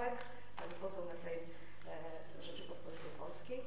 Marszałek, Pani Poseł na Sejm e, Rzeczypospolitej Polskiej.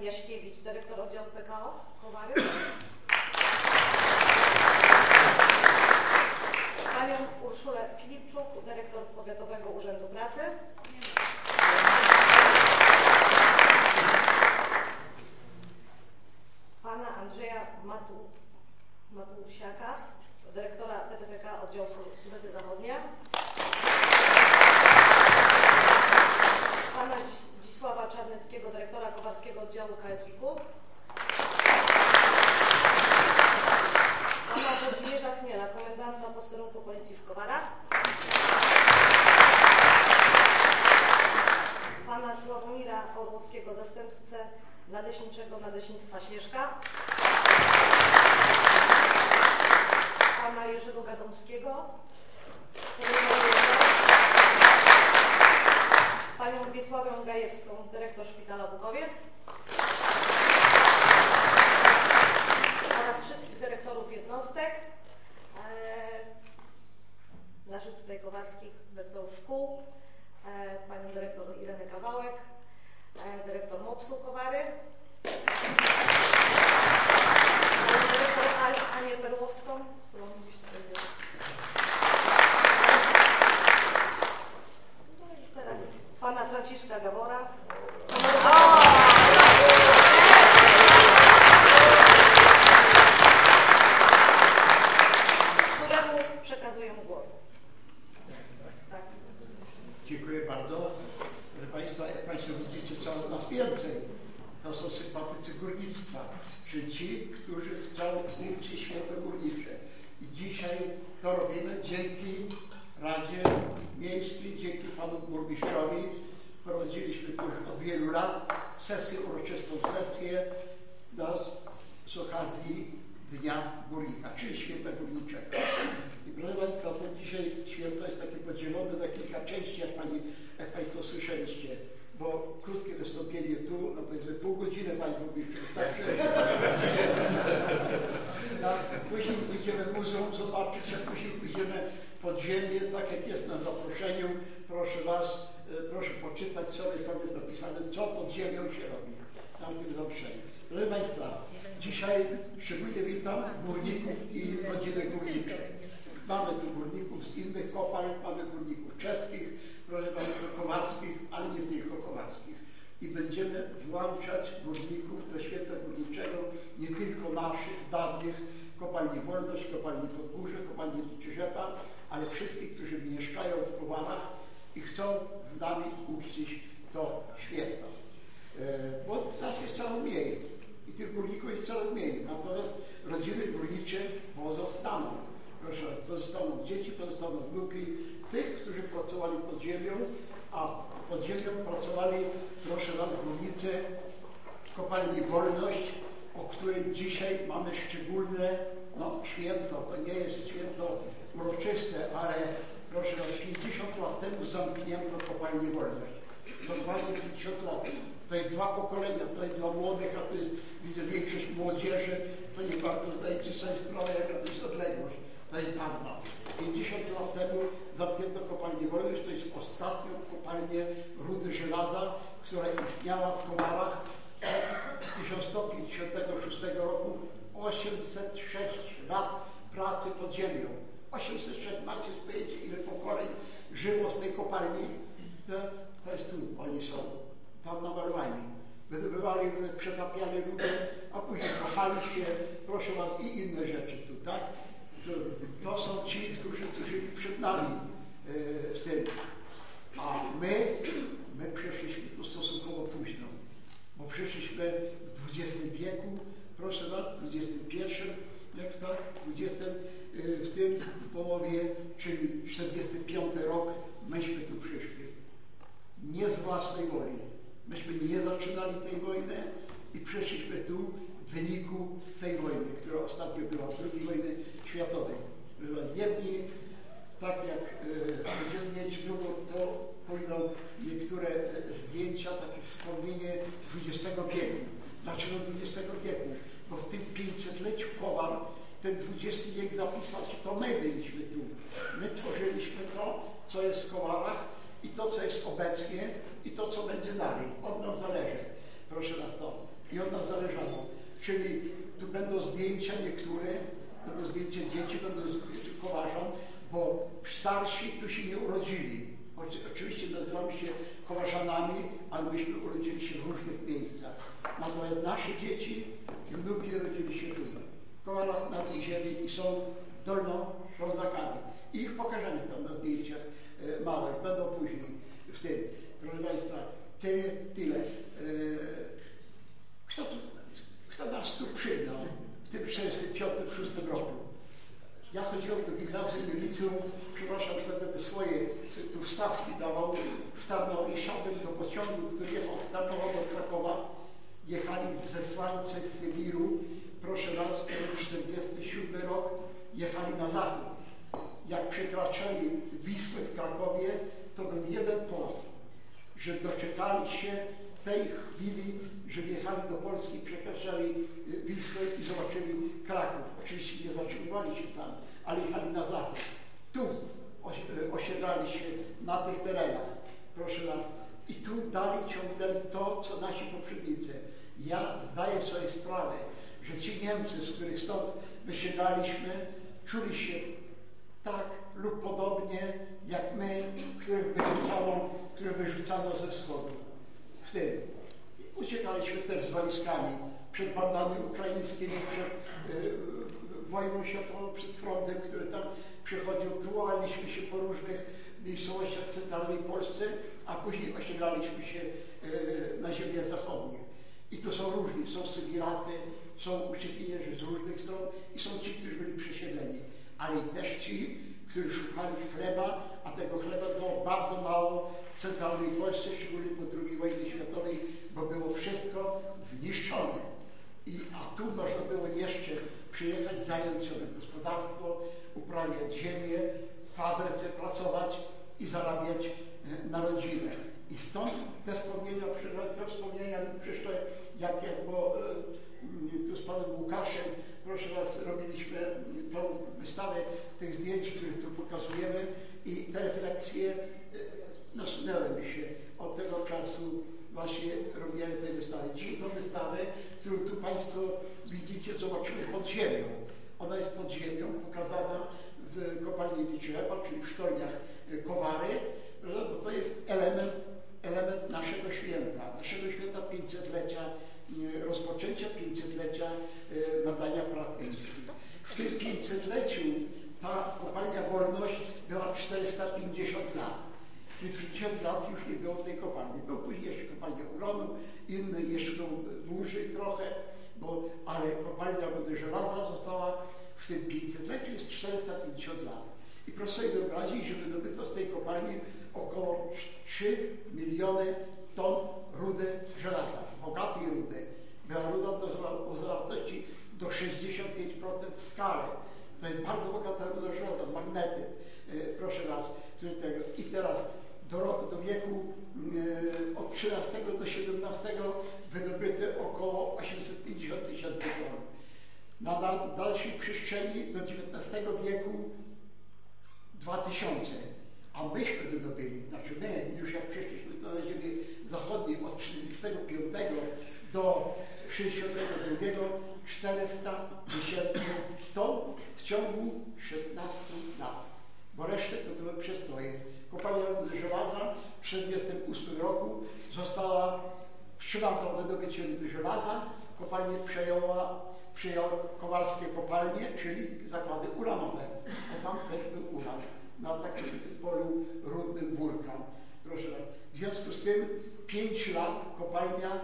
Jaśkiewicz, dyrektor oddziału PKO Kowary. Panią Urszulę Filipczuk, dyrektor Powiatowego Urzędu Pracy. Słowackich Dyrektorów Szkół, e, panią dyrektor Irenę Kawałek, e, dyrektor MOPS-u Kowary, panią dyrektor Anię Perłowską, którą gdzieś tutaj jest. No teraz pana Franciszka Gawora, Jest na zaproszeniu, proszę Was, e, proszę poczytać sobie, tam jest napisane, co pod ziemią się robi na tym zaproszeniu. Proszę Państwa, dzisiaj szczególnie witam górników i rodzinę górniczą. Mamy tu górników z innych kopalń, mamy górników czeskich, proszę Państwa, kowarskich, ale nie tylko kowarskich. I będziemy włączać górników do święta górniczego, nie tylko naszych, dawnych, kopalni Wolność, kopalni Podgórze, kopalni Czesiopa, ale wszystkich, którzy mieszkają w Kowarach i chcą z nami uczcić to święto. E, bo nas jest coraz mniej i tych górników jest coraz mniej. Natomiast rodziny górnicze pozostaną. Proszę, pozostaną dzieci, pozostaną wnuki tych, którzy pracowali pod ziemią, a pod ziemią pracowali, proszę was, górnicy kopalni Wolność, o której dzisiaj mamy szczególne no, święto. To nie jest święto uroczyste, ale proszę was, 50 lat temu zamknięto kopalnię Wolność. Dokładnie 50 lat. To jest dwa pokolenia, to jest dla młodych, a to jest, widzę, większość młodzieży, to nie bardzo zdajecie sobie sprawę, jaka to jest odległość. To jest dawno. 50 lat temu zamknięto kopalnię Wolność, to jest ostatnią kopalnię rudy żelaza, która istniała w Komarach od 1156 roku. 806 lat pracy pod ziemią. 806, macie pojęcie, ile pokoleń żyło z tej kopalni? To, to jest tu, oni są tam namalowani. Wydobywali, przetapiali rudę, a później kochali się, proszę was, i inne rzeczy tu, tak? To, to są ci, którzy, którzy przed nami e, z tym. A my, my przeszliśmy tu stosunkowo późno, bo przeszliśmy w XX wieku, proszę was, w XXI, jak tak, w XX, w tym połowie, czyli 45 rok, myśmy tu przyszli. Nie z własnej woli. Myśmy nie zaczynali tej wojny i przeszliśmy tu w wyniku tej wojny, która ostatnio była, II wojny światowej. Jedni, tak jak e, będziemy mieć drugą, to pójdą niektóre zdjęcia, takie wspomnienie XX wieku. Dlaczego XX wieku? Bo w tym 500-leciu Kowal ten XX wiek zapisać, to my byliśmy tu. My tworzyliśmy to, co jest w Kowalach i to, co jest obecnie i to, co będzie dalej. Od nas zależy. Proszę nas to. I od nas zależało. Czyli tu będą zdjęcia niektóre, będą zdjęcia dzieci, będą zdjęcia kołarzan, bo starsi tu się nie urodzili. Oczywiście nazywamy się kołarzanami, ale myśmy urodzili się w różnych miejscach. Natomiast nasze dzieci i wnuki rodzili się tu, Kowalach na tej ziemi i są dolnoślązakami. I ich pokażemy tam na zdjęciach e, małych, będą później w tym. Proszę Państwa, tyle, tyle. Kto, tu, kto nas tu przyjął w tym 65-6 roku? Ja chodziłem do gimnazjum liceum, przepraszam, że tak będę swoje tu wstawki dawał, w Tarnowie, siadłem do pociągu, który jechał z do Krakowa. Jechali zesłańcy z Sybiru, proszę raz, 47 rok, jechali na zachód. Jak przekraczali Wisłę w Krakowie, to był jeden port, że doczekali się tej chwili, że wjechali do Polski, przekraczali y, Wisłę i zobaczyli Kraków. Oczywiście nie zatrzymywali się tam, ale jechali na zachód. Tu osiedlali się na tych terenach, proszę nas. I tu dalej ciągnęli to, co nasi poprzednicy. Ja zdaję sobie sprawę, że ci Niemcy, z których stąd wysiedlaliśmy, czuli się tak lub podobnie jak my, których wyrzucano, których wyrzucano ze wschodu. W tym. Uciekaliśmy też z wojskami przed bandami ukraińskimi, przed y, wojną światową, przed frontem, który tam przychodził. Tułaliśmy się po różnych miejscowościach w centralnej Polsce, a później osiedlaliśmy się y, na ziemiach zachodnich. I to są różni, są Sybiracy, są uciekinierzy z różnych stron i są ci, którzy byli przesiedleni. Ale też ci, którzy szukali chleba, a tego chleba było bardzo mało w centralnej Polsce, szczególnie po II wojnie światowej, bo było wszystko zniszczone. I, a tu można było jeszcze przyjechać, zająć sobie gospodarstwo, uprawiać ziemię, w fabryce pracować i zarabiać e, na rodzinę. I stąd te wspomnienia, te wspomnienia przyszły, jak, jak było e, tu z panem Łukaszem, proszę was, robiliśmy tą wystawę tych zdjęć, które tu pokazujemy i te refleksje e, nasunęły mi się od tego czasu właśnie robienia tej wystawy. Dzisiaj tą wystawę, którą tu Państwo widzicie, zobaczymy pod ziemią. Ona jest pod ziemią, pokazana w kopalni Wiczepa, czyli w sztolniach Kowary, bo to jest element element naszego święta, naszego święta 500-lecia, e, rozpoczęcia 500-lecia e, nadania praw miejskich. W tym 500-leciu ta kopalnia Wolność była 450 lat. Czyli 50 lat już nie było tej kopalni. Był później jeszcze kopalnia uranu, inny jeszcze dłużej trochę, bo, ale kopalnia wody żelaza została w tym 500-leciu jest 450 lat. I proszę sobie wyobrazić, że wydobyto z tej kopalni około 3 miliony ton rudy żelaza, bogatej rudy. Była ruda o zawartości do 65% skale. To jest bardzo bogata ruda żelaza, magnety, e, proszę Was. I teraz do, do wieku e, od 13 do 17 wydobyte około 850 tysięcy ton. Na dalszej przestrzeni do XIX wieku 2000, a myśmy wydobyli, znaczy my, już jak przeszliśmy to na ziemię zachodniej od 45 do 62 400 tysięcy ton w ciągu 16 lat, bo resztę to były przestoje. Kopalnia żelaza w 1948 roku została wstrzymana do wydobycia żelaza, kopalnię przejęła przyjął kowalskie kopalnie, czyli zakłady uranowe. A tam też był uran. Na takim polu rudnym wulkan. Proszę W związku z tym 5 lat kopalnia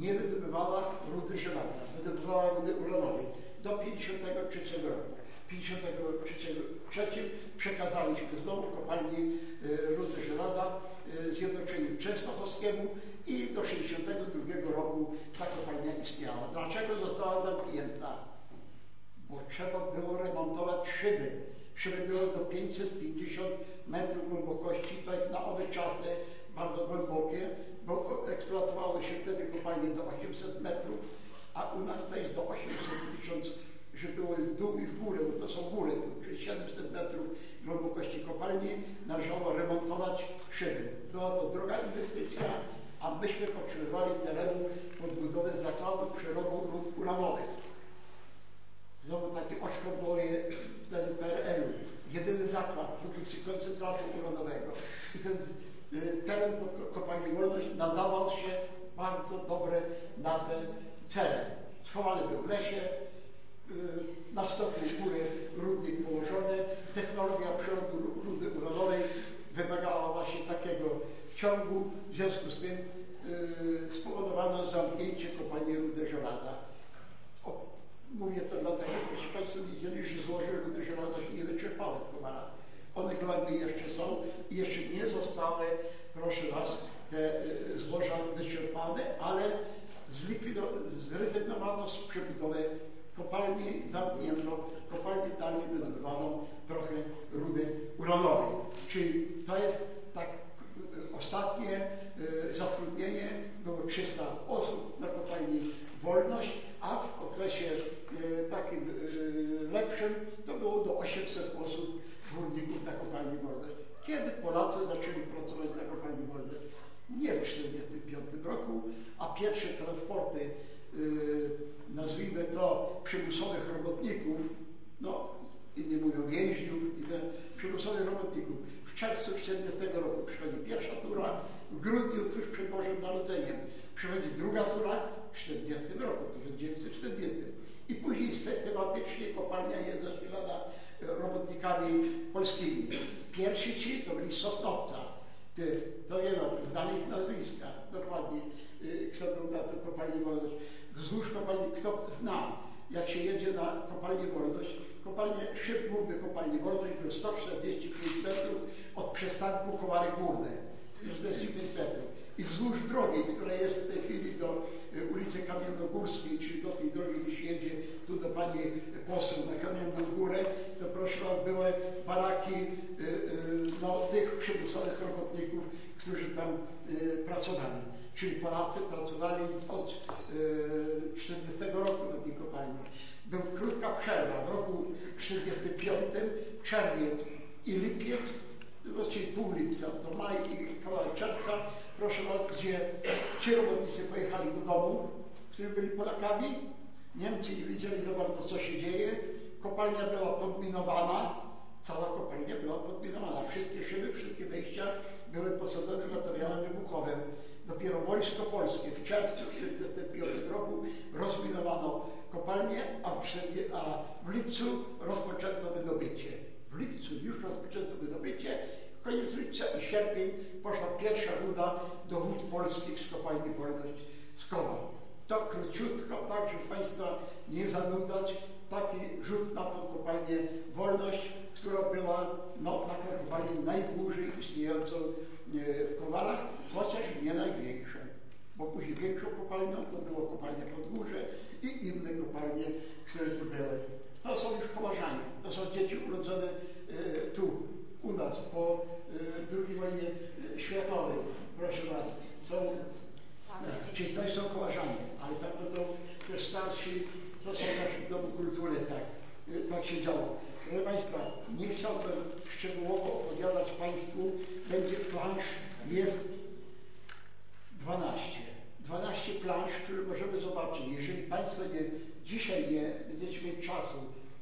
nie wydobywała rudy żelaza, wydobywała rudy uranowej do 53 roku. W 53 przekazaliśmy znowu kopalni y, rudy żelaza y, Zjednoczeniu Częstochowskiemu i do 1962 roku ta kopalnia istniała. Dlaczego została zamknięta? Bo trzeba było remontować szyby. Szyby były do 550 metrów głębokości, to jak na owe czasy bardzo głębokie, bo eksploatowało się wtedy kopalnie do 800 metrów, a u nas to jest do 800 tysiąc, że było w dół i w górę, bo to są góry, czyli 700 metrów głębokości kopalni, należało remontować szyby. Była to droga inwestycja, a myśmy potrzebowali terenu pod budowę zakładów przerobu rud uranowych. Znowu takie oszkodłowie wtedy PRL-u. Jedyny zakład produkcji koncentratu uranowego. I ten y, teren pod kopalnią Wolność nadawał się bardzo dobre na te cele. Schowany był w lesie, y, na stopniu góry rudnik położony. Technologia przerobu rudy uranowej wymagała właśnie takiego ciągu, w związku z tym yy, spowodowano zamknięcie kopalni rudy żelaza. O, mówię to dlatego, że Państwo widzieli, że złoże rudy żelaza się nie wyczerpały w komarach. One głębiej jeszcze są i jeszcze nie zostały, proszę Was, te y, złoża wyczerpane, ale zrezygnowano z przebudowy kopalni, zamknięto kopalnię, dalej wydobywano trochę rudy uranowej. Czyli to jest Ostatnie y, zatrudnienie było 300 osób na kopalni Wolność, a w okresie y, takim y, lepszym to było do 800 osób górników na kopalni Wolność. Kiedy Polacy zaczęli pracować na kopalni Wolność? Nie w 1945 roku, a pierwsze transporty, nazwijmy to przymusowych robotników, no inni mówią więźniów i te przymusowych robotników, czerwcu 40 roku przychodzi pierwsza tura, w grudniu tuż przed Bożym Narodzeniem przychodzi druga tura w 40 roku, 1940. I później systematycznie kopalnia jest zasilana robotnikami polskimi. Pierwsi ci to byli Sosnowca. To nie no, znamy ich nazwiska, dokładnie, y, kto był na tej kopalni Wolność. Wzdłuż kopalni, kto zna, jak się jedzie na kopalnię Wolność, kopalnie, szyb główny kopalni Wolność był 145 metrów od przystanku Kowary Górne. 45 metrów. I wzdłuż drogi, która jest w tej chwili do y, ulicy Kamiennogórskiej, czyli do tej drogi, gdzie się jedzie tu do pani poseł na Kamienną Górę, to proszę były baraki y, y, no, tych przymusowych robotników, którzy tam pracowali. Czyli Polacy pracowali od 40 roku na tej kopalni. Była krótka przerwa w roku 45, czerwiec i lipiec, właściwie pół lipca, to maj i kawałek czerwca, proszę Was, gdzie ci robotnicy pojechali do domu, którzy byli Polakami, Niemcy nie wiedzieli za bardzo, co się dzieje, kopalnia była podminowana, cała kopalnia była podminowana, wszystkie szyby, wszystkie wejścia były posadzone materiałem wybuchowym. Dopiero Wojsko Polskie w czerwcu 1945 roku rozminowano kopalnię, a, w lipcu rozpoczęto wydobycie. W lipcu już rozpoczęto wydobycie, koniec lipca i sierpień poszła pierwsza ruda do wód polskich z kopalni Wolność z Kowa. To króciutko, tak, żeby Państwa nie zanudzać, taki rzut na tą kopalnię Wolność, która była no, taką kopalnię najdłużej istniejącą e, w Kowarach, chociaż nie największą. Bo później większą kopalnią to było kopalnia Podgórze i inne kopalnie, które tu były. To są już kołarzanie, to są dzieci urodzone e, tu, u nas, po e, II wojnie e, światowej. Proszę Was, są, czyli to są kołarzanie, ale tak będą też starsi, to są w naszym Domu Kultury, tak, tak się działo. Proszę Państwa, nie chciałbym szczegółowo opowiadać Państwu, będzie plansz, jest 12. 12 plansz, które możemy zobaczyć. Jeżeli Państwo nie, dzisiaj nie będziecie mieć czasu,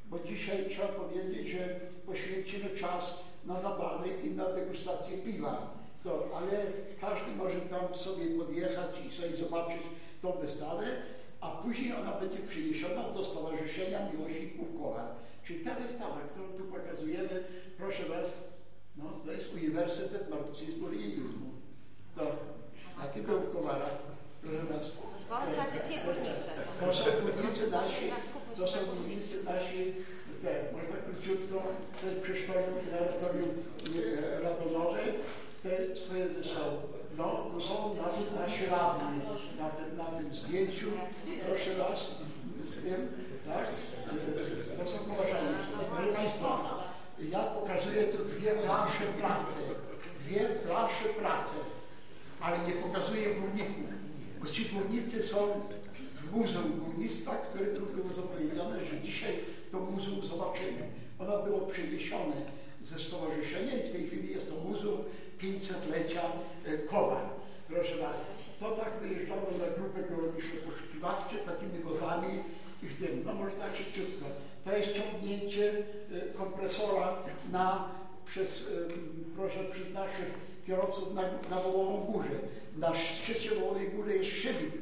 bo dzisiaj trzeba powiedzieć, że poświęcimy czas na zabawy i na degustację piwa. To, ale każdy może tam sobie podjechać i sobie zobaczyć tą wystawę, a później ona będzie przeniesiona do Stowarzyszenia Miłośników Kowar. Czyli ta wystawa, którą tu pokazujemy, proszę Was, no, to jest Uniwersytet Marksizmu i Leninizmu. To, taki był w Kowarach, proszę Was. Bo tradycje górnicze. To są górnicy nasi, to są górnicy nasi, te, można króciutko, przy szkole laboratorium e, radonowe, te które są, no, to są nawet nasi radni na tym, na tym zdjęciu, proszę Was, w tym, tak, to są poważane. Proszę Państwa, ja pokazuję tu dwie plansze pracy, dwie plansze pracy, ale nie pokazuję górników, górnicy są w Muzeum Górnictwa, które tu było zapowiedziane, że dzisiaj to muzeum zobaczymy. Ono było przeniesione ze stowarzyszenia i w tej chwili jest to Muzeum 500-lecia e, Kowal. Proszę Was, to tak wyjeżdżano na grupę geologiczne poszukiwawcze takimi wozami i w tym, no może tak szybciutko. To jest ciągnięcie e, kompresora na, przez, proszę, przez naszych kierowców na, na Wołową Górze. Na szczycie Wołowej Góry jest szybik,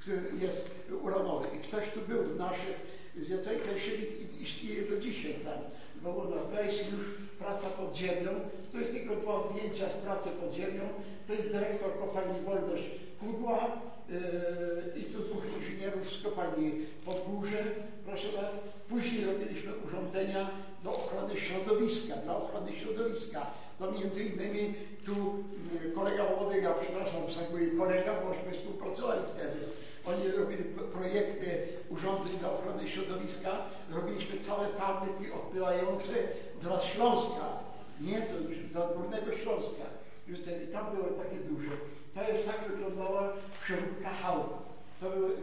który jest uranowy. I ktoś tu był z naszych zwiedzeń, ten szybik istnieje do dzisiaj tam. Wołowa. To jest już praca pod ziemią. To jest tylko dwa zdjęcia z pracy pod ziemią. To jest dyrektor kopalni Wolność Kudła yy, i tu dwóch inżynierów z kopalni Podgórze. Proszę Was, później robiliśmy urządzenia do ochrony środowiska, dla ochrony środowiska. To między innymi tu yy, kolega Łodyga, przepraszam, mój kolega, bośmy współpracowali wtedy. Oni robili projekty urządzeń dla ochrony środowiska. Robiliśmy całe fabryki odpylające dla Śląska. Nie, dla Górnego Śląska. I tam były takie duże. To jest tak wyglądała przeróbka hałd. To były yy,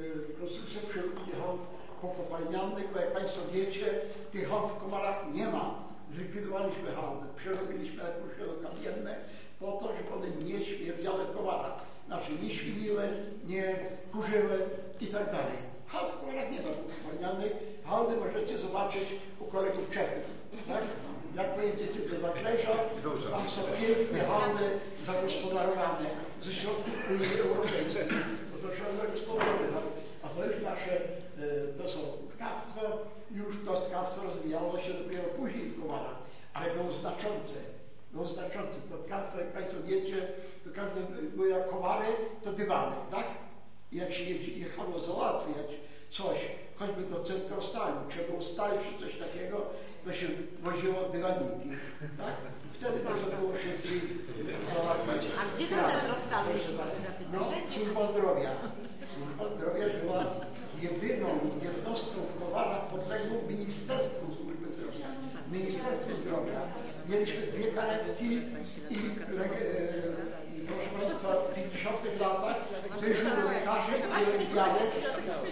yy, konstrukcje przeróbki hałd pokopalnianych, bo jak Państwo wiecie, tych hałd w Komarach nie ma. Zlikwidowaliśmy hałdy, przerobiliśmy kursielo kamienne po to, żeby one nie śmierdziały w komarach. Znaczy nie świniły, nie kurzyły i tak dalej. Hałd w komarach nie ma pokopalnianych. Hałdy możecie zobaczyć u kolegów Czechów. Tak? Jak pojedziecie do Zakleża, tam są piękne hałdy zagospodarowane ze środków Unii Europejskiej. To to trzeba zagospodarować. A to już nasze, e, to są tkactwo, już to tkactwo rozwijało się dopiero później w Komarach, ale było znaczące. Znaczące. To jak Państwo wiecie, to każdy były jak komary, to dywany, tak? I jak się jechało załatwiać coś, choćby do centrostalu, trzeba było stal czy coś takiego, to się woziło dywaniki, tak? Wtedy można było szybciej załatwiać. A gdzie to sprawy. centrostalu, jeśli mogę No, zapytać? służba zdrowia. Służba zdrowia była jedyną jednostką w Kowarach podległą Ministerstwu Służby Zdrowia. Ministerstwu Zdrowia. Mieliśmy dwie karetki i e, proszę Państwa w 50 latach dyżur lekarzy i pielęgniarek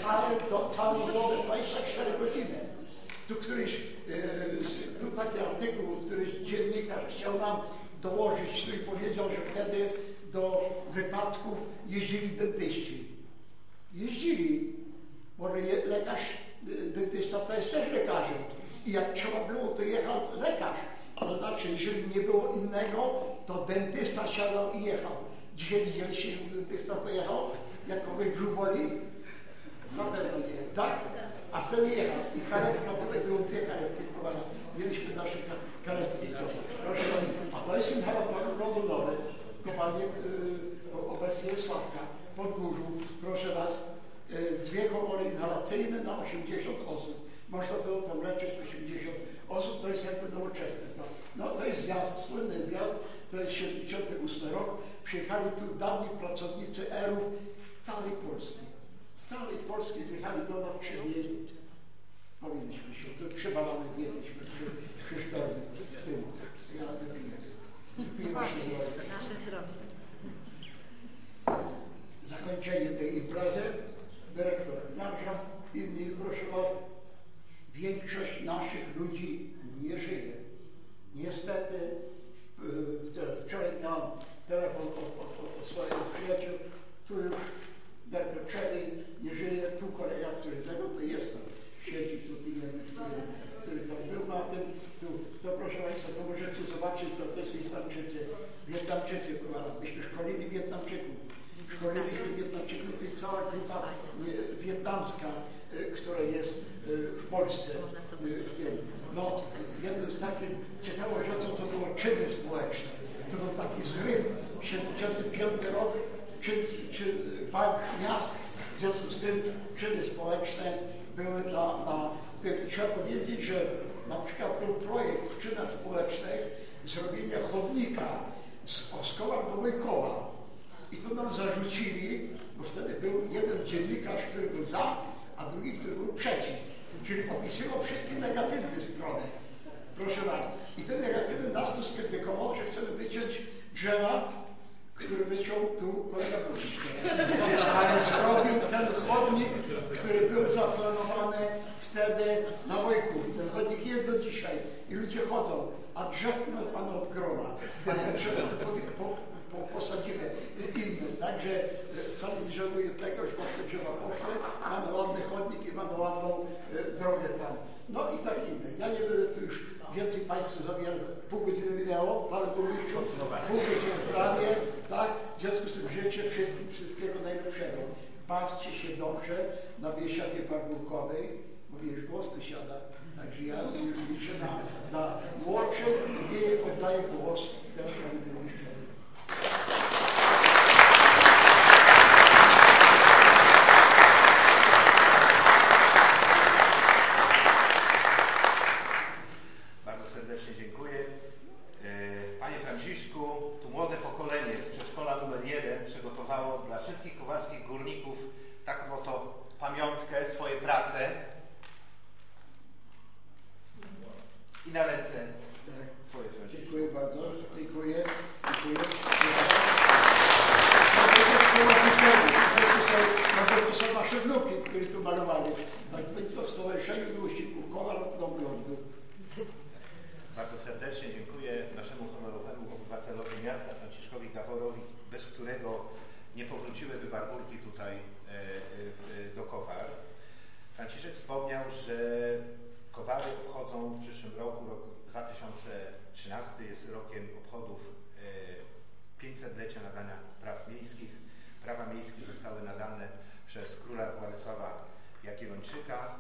całe do, całą dobę 24 godziny. Tu któryś, e, był taki artykuł, któryś dziennikarz chciał nam dołożyć tu i powiedział, że wtedy do wypadków jeździli dentyści. Jeździli, bo je, lekarz, y, dentysta to jest też lekarzem. I jak trzeba było, to jechał lekarz. To znaczy, jeżeli nie było innego, to dentysta siadał i jechał. Dzisiaj widzieliście, że dentysta pojechał, jak kogoś brzuch? Na pewno nie, tak? A wtedy jechał i karetka, potem były dwie karetki w Kowarach. Mieliśmy nasze ka- karetki. To, proszę a to jest inhalator rodonowy, kopalnie yy, obecnie Sławka, pod Górzu, proszę was, yy, dwie komory inhalacyjne na 80 osób. Można było tam leczyć 80 osób, to jest jakby nowoczesne. No, to jest zjazd, słynny zjazd, to jest 78 rok. Przyjechali tu dawni pracownicy ERów z całej Polski. Z całej Polski zjechali do nas przyjęli. Powinniśmy się, tu trzy balony zjedliśmy przy, przy sztormie w tym. Ja wypiję. Wypiję nasze zdrowie. Nasze zdrowie. Zakończenie tej imprezy. Dyrektor Janża, inni, proszę was, większość naszych ludzi nie żyje. Niestety, te- wczoraj miałem telefon od, od, od, swoich przyjaciół, tu już nie żyje, tu kolega, który tego, to jest tam, siedzi tu który, który tam był na tym, tu, to proszę Państwa, to możecie zobaczyć, to, to jest Wietnamczycy, Wietnamczycy, myśmy szkolili Wietnamczyków, szkoliliśmy Wietnamczyków, to jest cała grupa y, wietnamska, y, która jest y, w Polsce, y, w tym. No, jednym z takich ciekawą rzeczą to było czyny społeczne. To był taki zryw, 75 rok, czy, czy bank miast, w związku z tym czyny społeczne były na, na trzeba powiedzieć, że na przykład był projekt w czynach społecznych zrobienia chodnika z Oskoła do Łykoła. I to nam zarzucili, bo wtedy był jeden dziennikarz, który był za, a drugi, który był przeciw. Czyli opisywał wszystkie negatywne strony. Proszę bardzo. I ten negatywny nas tu skrytykował, że chcemy wyciąć drzewa, który wyciął tu kolega Burmistrz. Ale zrobił ten chodnik, który był zaplanowany wtedy na Wojku. Ten chodnik jest do dzisiaj i ludzie chodzą, a drzew nazwano od grona. A drzewo to powie, po, po, posadzimy inne. Także e, wcale nie żałuję tego, że te drzewa poszły. Mamy ładny chodnik i mamy ładną e, drogę tam. No i tak inne. Ja nie będę tu już więcej Państwu zabierał. Pół godziny minęło, Panie Burmistrzu, pół godziny prawie, tak? W związku z tym życzę wszystkim wszystkiego najlepszego. Bawcie się dobrze na Biesiadzie Barbulkowej, bo już głos siada. Także ja już liczę na, na młodszych i oddaję głos teraz Panu Burmistrzowi. Bardzo serdecznie dziękuję. E, Panie Franciszku, tu młode pokolenie z przedszkola numer 1 przygotowało dla wszystkich kowalskich górników taką oto pamiątkę, swoje prace. I na ręce Twoje Franciszku. Dziękuję bardzo. Dziękuję. Dziękuję. Może to są nasze wnuki, które tu malowali. Tak być to w Stowarzyszeniu Miłośników Kowal Nowgrodu. Bardzo serdecznie dziękuję naszemu honorowemu obywatelowi miasta Franciszkowi Gaworowi, bez którego nie powróciłyby Barburki tutaj e, e, do Kowar. Franciszek wspomniał, że Kowary obchodzą w przyszłym roku, rok 2013 jest rokiem obchodów e, 500-lecia nadania praw miejskich. Prawa miejskie zostały nadane przez króla Władysława Jagiellończyka.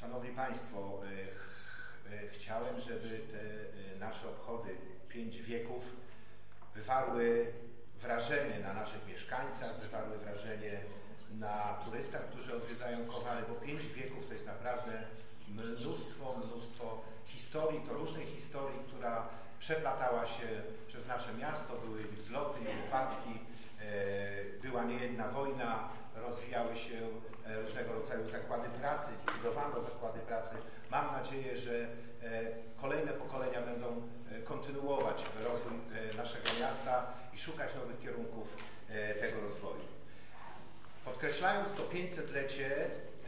Szanowni Państwo, e, ch- e, chciałem, żeby te e, nasze obchody pięć wieków wywarły wrażenie na naszych mieszkańcach, wywarły wrażenie na turystach, którzy odwiedzają Kowary, bo pięć wieków to jest naprawdę mnóstwo, mnóstwo historii, to różnej historii, która przeplatała się przez nasze miasto, były wzloty, i upadki, e, była niejedna wojna, rozwijały się e, różnego rodzaju zakłady pracy, budowano zakłady pracy. Mam nadzieję, że e, kolejne pokolenia będą kontynuować rozwój e, naszego miasta i szukać nowych kierunków e, tego rozwoju. Podkreślając to 500-lecie,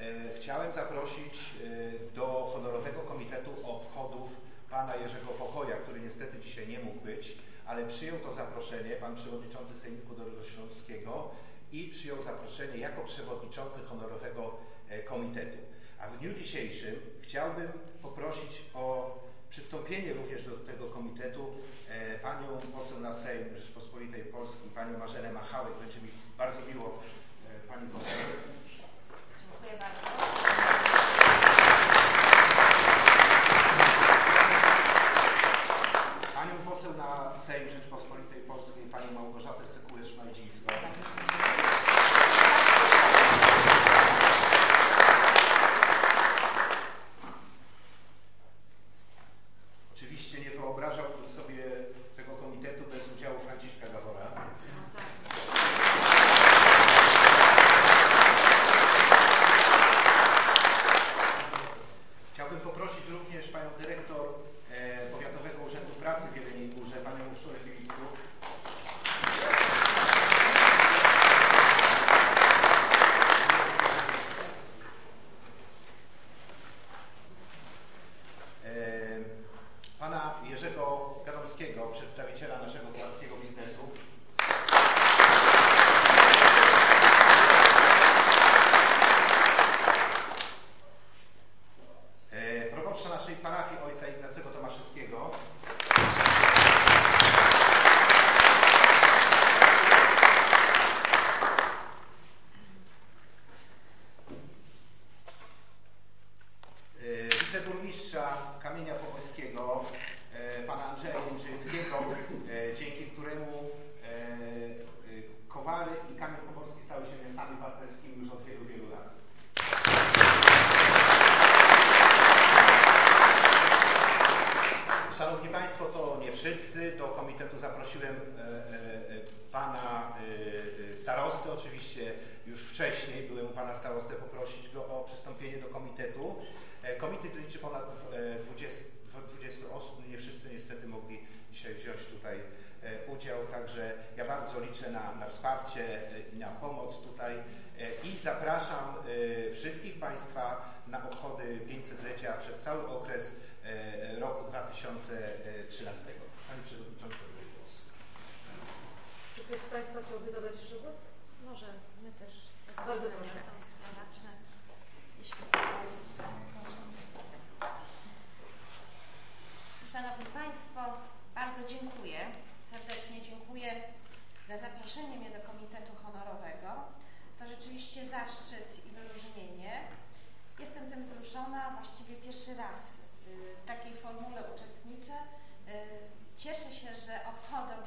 e, chciałem zaprosić e, do honorowego komitetu obchodów pana Jerzego Pochoja, który niestety dzisiaj nie mógł być, ale przyjął to zaproszenie, pan przewodniczący Sejmiku Dolnośląskiego i przyjął zaproszenie jako przewodniczący honorowego e, komitetu. A w dniu dzisiejszym chciałbym poprosić o przystąpienie również do tego komitetu e, panią poseł na Sejm Rzeczpospolitej Polskiej, panią Marzenę Machałek. Będzie mi bardzo miło e, pani poseł. Dziękuję bardzo. Panią poseł na Sejm Rzeczpospolitej Polskiej, panią Małgorzatę Sekułę-Szmajdzińską. Oczywiście nie wyobrażałbym sobie tego komitetu bez udziału Franciszka Gawora. No tak. Poprosić również panią dyrektor e, Powiatowego Urzędu Pracy w Jeleniej Górze, panią Urszulę Filipczuk. E, Pana Jerzego Gadomskiego, przedstawiciela naszego kolarskiego biznesu. E, proboszcza naszej parafii ojca Ignacego Tomaszewskiego. E, wiceburmistrza Kamienia Pomorskiego, e, pana Andrzeja Jędrzejskiego, e, dzięki któremu e, e, Kowary i Kamień Pomorski stały się miastami partnerskimi już od wielu, wielu lat. Szanowni Państwo, to nie wszyscy. Do komitetu zaprosiłem e, e, e, pana e, starostę. Oczywiście już wcześniej byłem u pana starostę poprosić go o przystąpienie do komitetu. E, Komitet liczy ponad e, 20, 20 osób. Nie wszyscy niestety mogli dzisiaj wziąć tutaj e, udział, także ja bardzo liczę na, na wsparcie i na pomoc tutaj i zapraszam wszystkich Państwa na obchody 500-lecia przez cały okres roku 2013. Pani Przewodnicząca, głos. Czy ktoś z Państwa chciałby zabrać jeszcze głos? Może my też. tak Bardzo proszę. zacznę. Jeśli Szanowni Państwo, bardzo dziękuję. Serdecznie dziękuję za zaproszenie mnie do Komitetu Honorowego. To rzeczywiście zaszczyt i wyróżnienie. Jestem tym wzruszona, właściwie pierwszy raz y, w takiej formule uczestniczę. Y, Cieszę się, że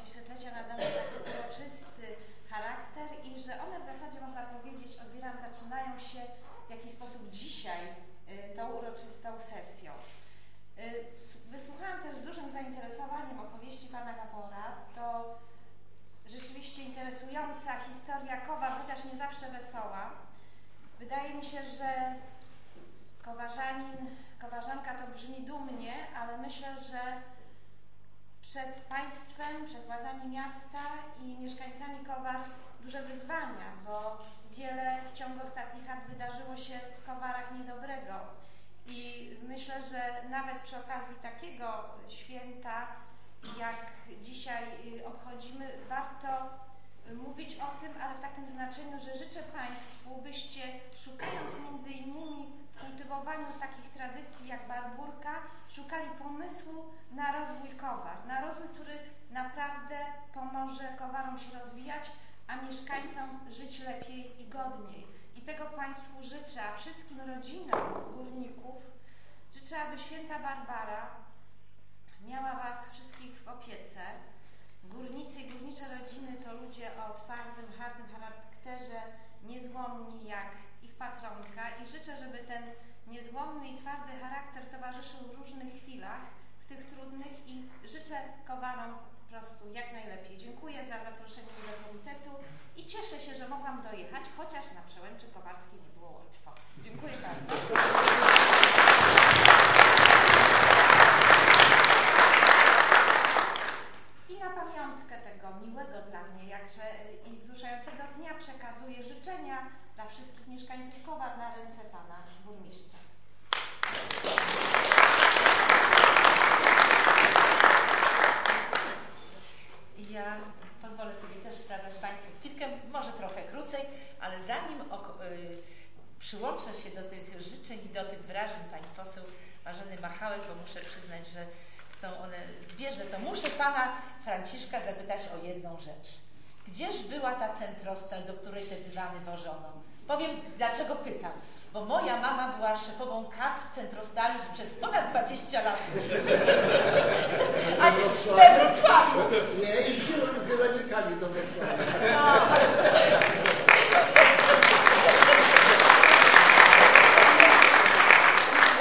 tysiąclecia nadają taki uroczysty charakter i że one w zasadzie, można powiedzieć, odbieram, zaczynają się w jakiś sposób dzisiaj y, tą uroczystą sesją. Y, Wysłuchałam też z dużym zainteresowaniem opowieści pana Gabora. To rzeczywiście interesująca historia Kowa, chociaż nie zawsze wesoła. Wydaje mi się, że Kowarzanin, Kowarzanka to brzmi dumnie, ale myślę, że przed państwem, przed władzami miasta i mieszkańcami Kowar duże wyzwania, bo wiele w ciągu ostatnich lat wydarzyło się w Kowarach niedobrego. I myślę, że nawet przy okazji takiego święta, jak dzisiaj y, obchodzimy, warto mówić o tym, ale w takim znaczeniu, że życzę Państwu, byście szukając między innymi w kultywowaniu takich tradycji jak barburka, szukali pomysłu na rozwój kowar, na rozwój, który naprawdę pomoże kowarom się rozwijać, a mieszkańcom żyć lepiej i godniej. I tego Państwu życzę, a wszystkim rodzinom górników życzę, aby święta Barbara miała Was wszystkich w opiece. Górnicy i górnicze rodziny to ludzie o twardym, hardym charakterze, niezłomni jak ich patronka i życzę, żeby ten niezłomny i twardy charakter towarzyszył w różnych chwilach, w tych trudnych i życzę Kowarom po prostu jak najlepiej. Dziękuję za zaproszenie mnie do komitetu i cieszę się, że mogłam dojechać, chociaż na przełęczy Kowarskiej nie było łatwo. Dziękuję bardzo. I na pamiątkę tego miłego dla mnie, jakże y, i wzruszającego dnia przekazuję życzenia dla wszystkich mieszkańców Kowar na ręce pana burmistrza. tych wyrażeń pani poseł Marzeny Machałek, bo muszę przyznać, że są one zbieżne, to muszę pana Franciszka zapytać o jedną rzecz. Gdzież była ta centrostal, do której te dywany wożono? Powiem, dlaczego pytam. Bo moja mama była szefową kadr centrostali przez ponad 20 lat. A we Wrocławiu. Nie jeździłem dywanikami do Wrocławia.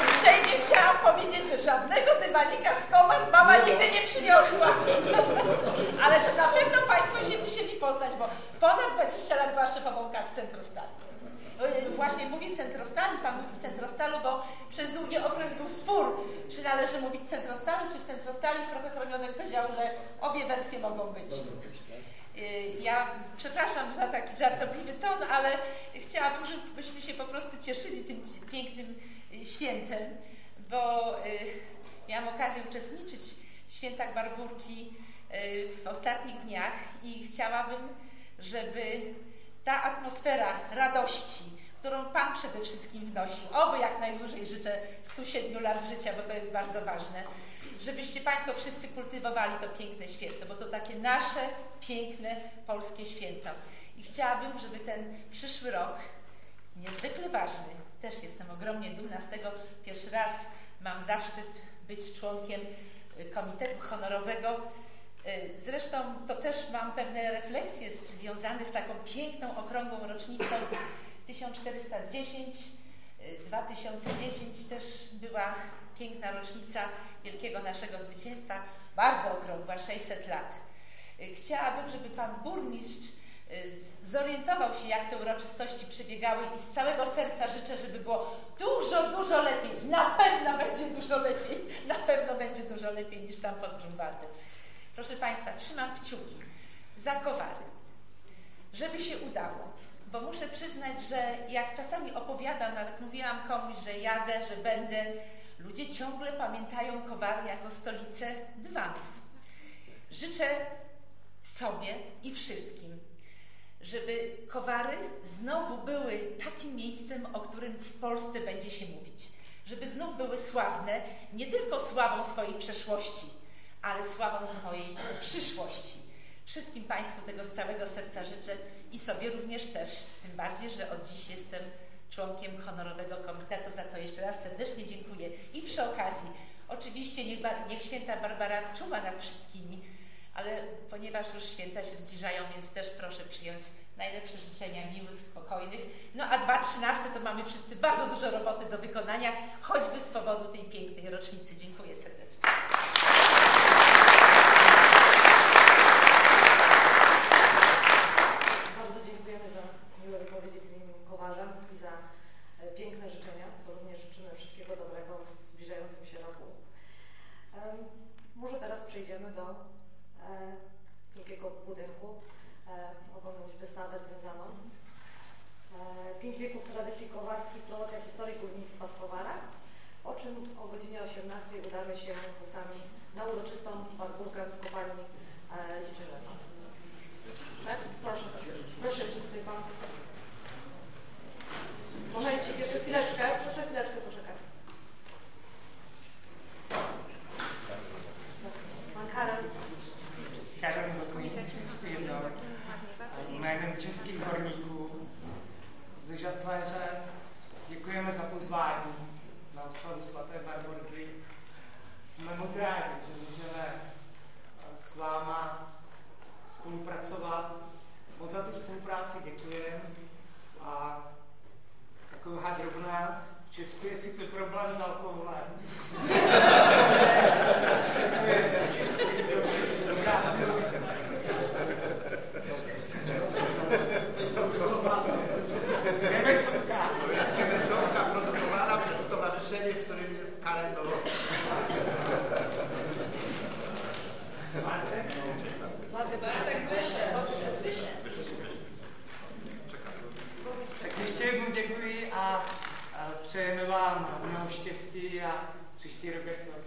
Uprzejmie chciałam powiedzieć, że żadnego dywanika z komand mama nigdy nie przyniosła. Ale to na pewno Państwo się musieli poznać, bo ponad 20 lat była szefową kadr Centrostali. Yy, Właśnie mówię Centrostali, Pan mówi Centrostalu, bo przez był spór, czy należy mówić Centrostalu, czy w Centrostali. Profesor Mionek powiedział, że obie wersje mogą być. Yy, Ja przepraszam za taki żartobliwy ton, ale chciałabym, żebyśmy się po prostu cieszyli tym pięknym yy, świętem, bo yy, miałam okazję uczestniczyć w świętach Barburki w ostatnich dniach i chciałabym, żeby ta atmosfera radości, którą Pan przede wszystkim wnosi, oby jak najdłużej życzę 107 lat życia, bo to jest bardzo ważne, żebyście Państwo wszyscy kultywowali to piękne święto, bo to takie nasze piękne polskie święto. I chciałabym, żeby ten przyszły rok, niezwykle ważny, też jestem ogromnie dumna z tego, pierwszy raz mam zaszczyt być członkiem y, Komitetu Honorowego. Y, Zresztą to też mam pewne refleksje związane z taką piękną, okrągłą rocznicą 1410, y, 2010 też była piękna rocznica wielkiego naszego zwycięstwa, bardzo okrągła, 600 lat. Y, Chciałabym, żeby Pan Burmistrz y, zorientował się, jak te uroczystości przebiegały i z całego serca życzę, żeby było dużo, dużo lepiej. Na pewno będzie dużo lepiej. Na pewno będzie dużo lepiej niż tam pod Grunwaldem. Proszę Państwa, trzymam kciuki za Kowary, żeby się udało. Bo muszę przyznać, że jak czasami opowiadam, nawet mówiłam komuś, że jadę, że będę, ludzie ciągle pamiętają Kowary jako stolicę dywanów. Życzę sobie i wszystkim, żeby Kowary znowu były takim miejscem, o którym w Polsce będzie się mówić. Żeby znów były sławne nie tylko sławą swojej przeszłości, ale sławą swojej przyszłości. Wszystkim Państwu tego z całego serca życzę i sobie również też, tym bardziej, że od dziś jestem członkiem honorowego komitetu. Za to jeszcze raz serdecznie dziękuję. I przy okazji, oczywiście niech, niech święta Barbara czuwa nad wszystkimi, ale ponieważ już święta się zbliżają, więc też proszę przyjąć najlepsze życzenia miłych, spokojnych. No a 2.13 to mamy wszyscy bardzo dużo roboty do wykonania, choćby z powodu tej pięknej rocznicy. Dziękuję serdecznie. Jsme moc rádi, že můžeme eh, s váma spolupracovat. Moc za tu spolupráci děkujeme. A taková drobná, v Česku je sice problém s alkoholem. vám mnoho štěstí a příští rok ať se vydaří.